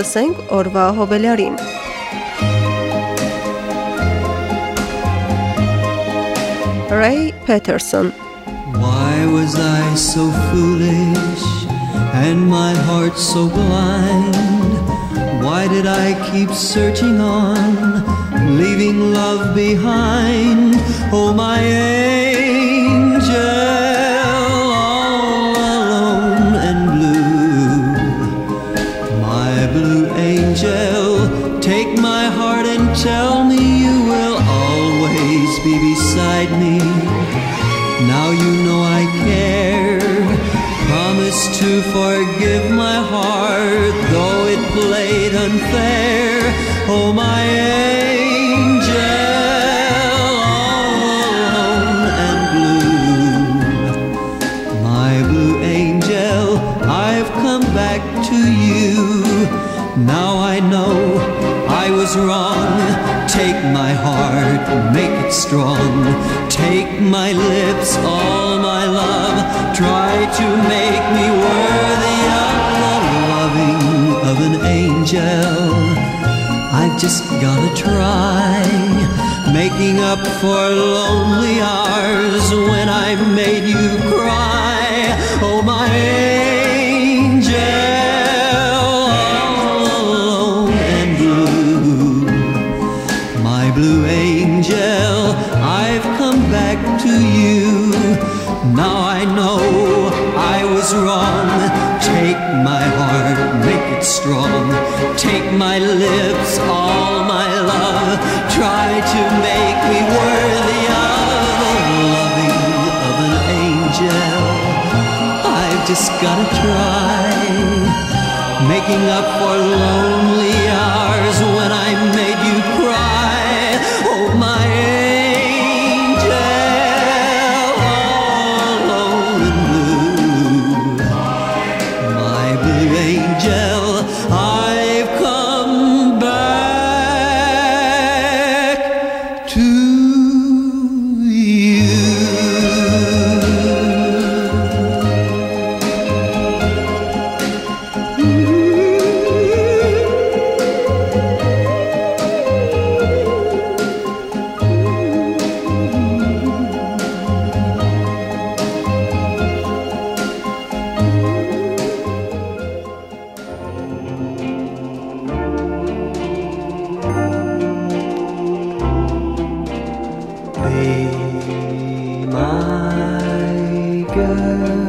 լսենք օրվա հոբելյարին։ Ray Peterson Why was I so foolish and my heart so blind? Why did I keep searching on, leaving love behind? Oh, my angel, Take my heart, make it strong. Take my lips, all my love. Try to make me worthy of the loving of an angel. I've just gotta try making up for lonely hours when I made you cry. Oh, my angel, Now I know I was wrong. Take my heart, make it strong. Take my lips, all my love. Try to make me worthy of loving of an angel. I've just gotta try making up for lonely my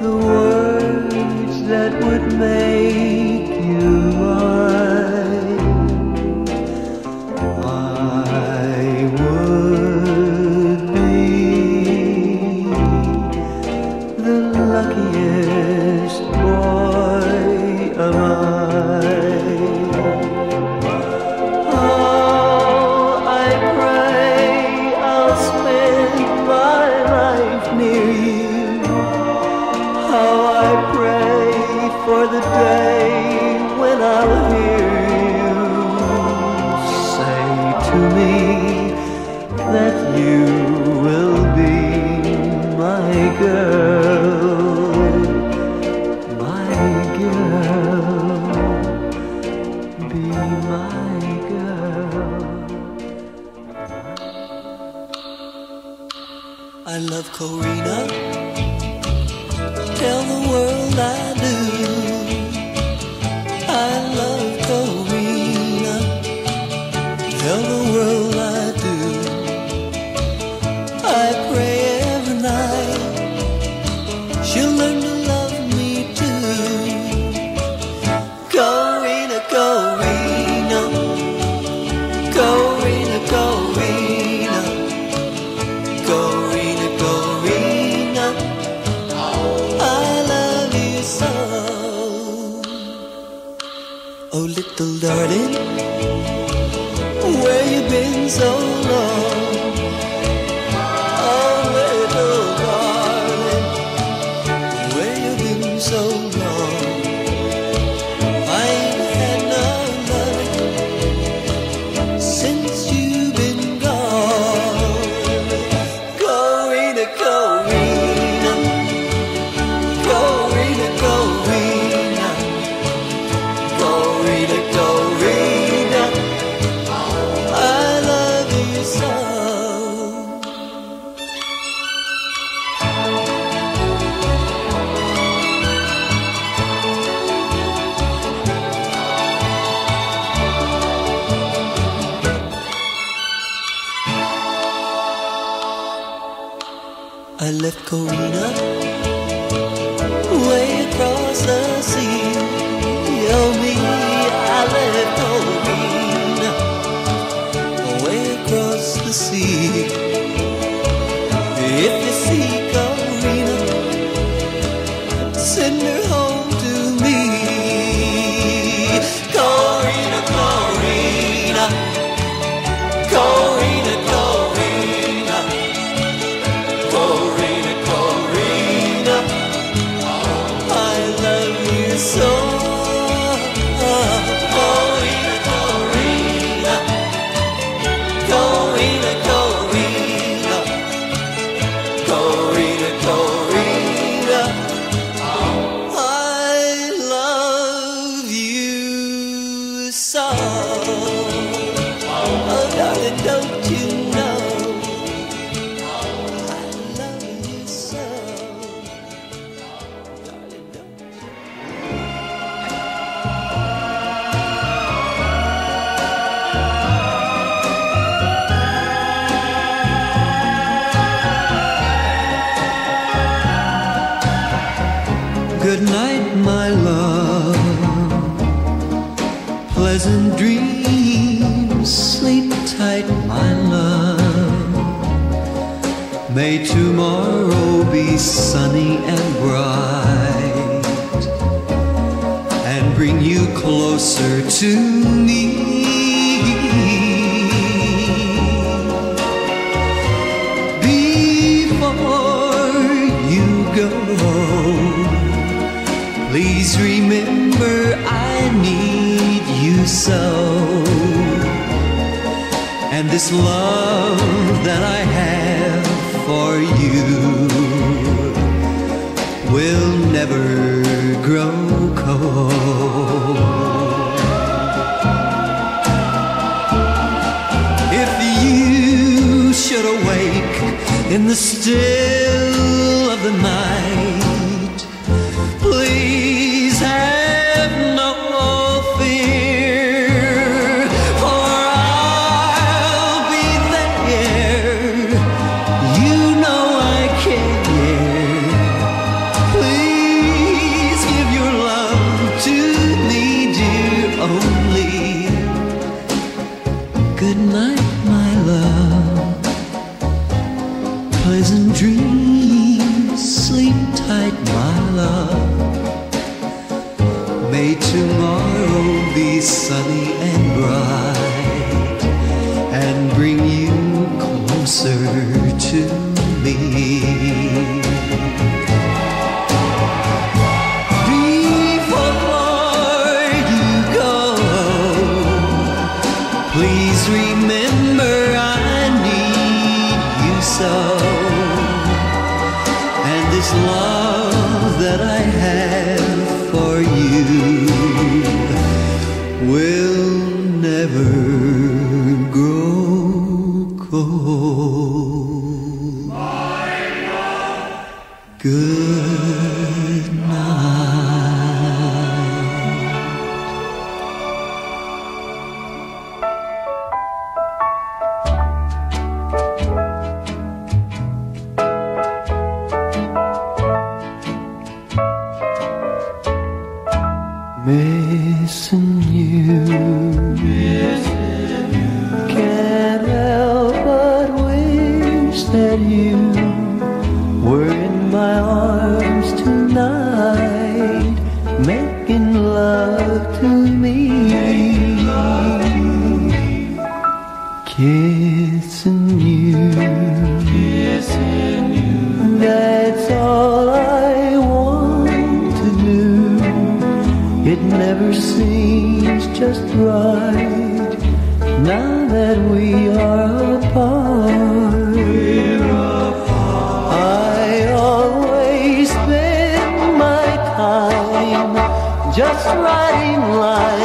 the to me that you will be my girl, my girl be my girl. I love Corinna. Little darling, where you been so Left Corinna bright and bring you closer to me. Before you go, please remember I need you so. And this love that I the still of the night, please have no fear, for I'll be there. You know I care. Please give your love to me, dear, only. Good night, my love. Pleasant dreams, sleep tight, my love. May tomorrow be sunny and bright and bring you closer this love that I have for you will never grow cold. Good Missing you. Can't help but wish that you were in my arms just right now that we are apart. We're apart. I always spend my time just writing lines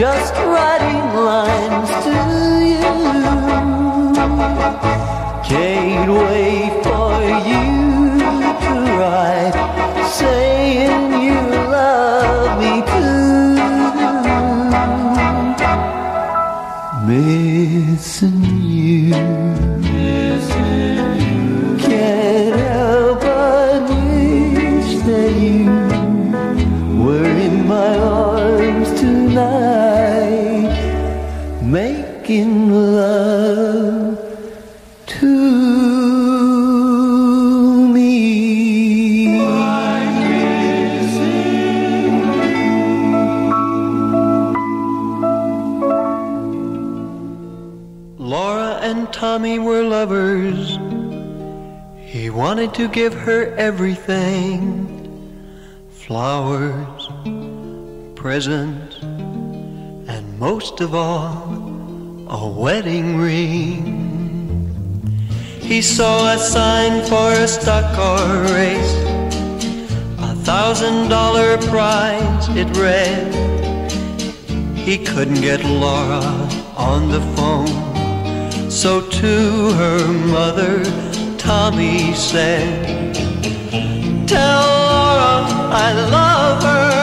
just writing lines to you. Can't wait for you to write saying you love me too. Missing making love to me. Laura and Tommy were lovers. He wanted to give her everything flowers, presents, most of all, a wedding ring. He saw a sign for a stock car race, a thousand dollar prize, it read. He couldn't get Laura on the phone. So to her mother, Tommy said, Tell Laura I love her.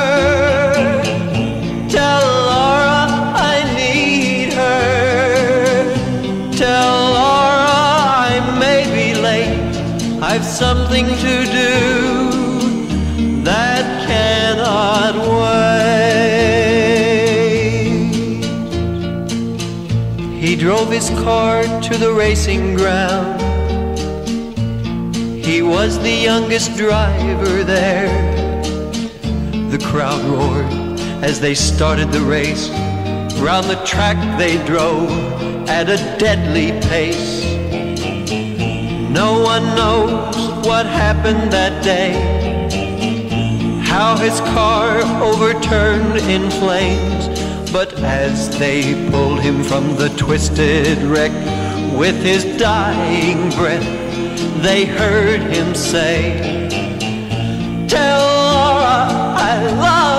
Something to do that cannot wait. He drove his car to the racing ground. He was the youngest driver there. The crowd roared as they started the race. Round the track they drove at a deadly pace. No one knows what happened that day. How his car overturned in flames. But as they pulled him from the twisted wreck with his dying breath, they heard him say, Tell Laura I love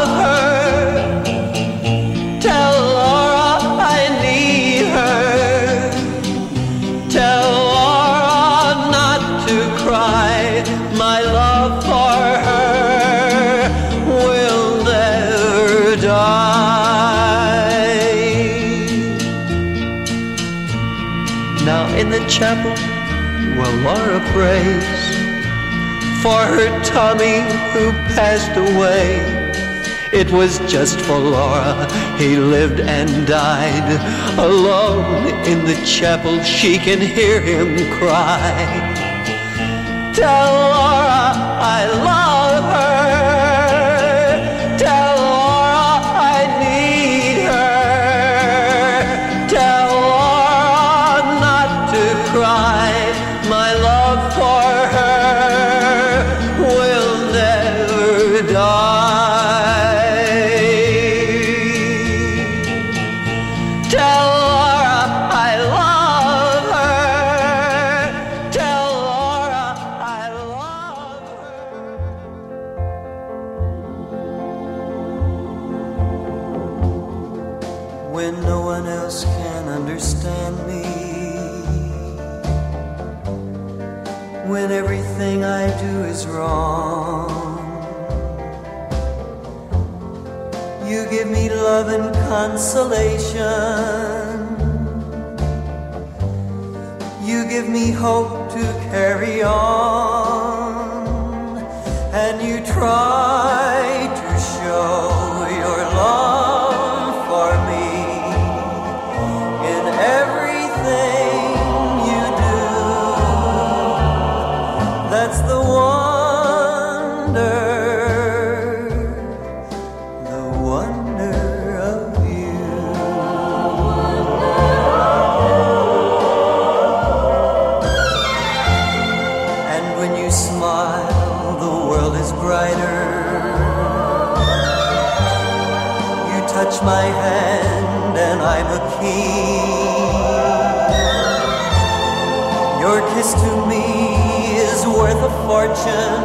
Now in the chapel, where Laura prays for her Tommy who passed away. It was just for Laura he lived and died. Alone in the chapel, she can hear him cry. Tell Laura I love give me love and consolation. You give me hope to carry on, and you try to show. ocean.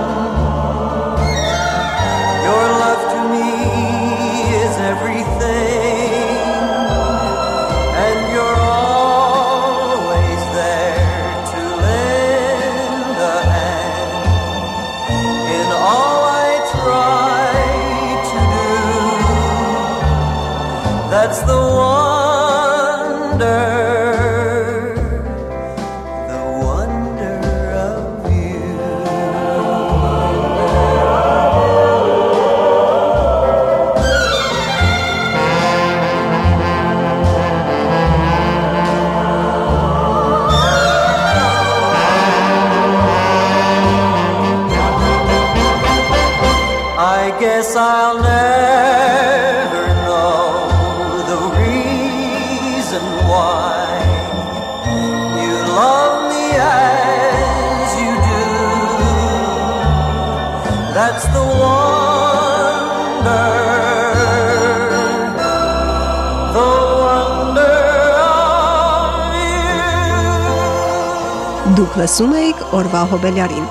guess I'll never know the reason why you love me as you do. That's the wonder. Դուք լսում եք Օրվա Հոբելյանին։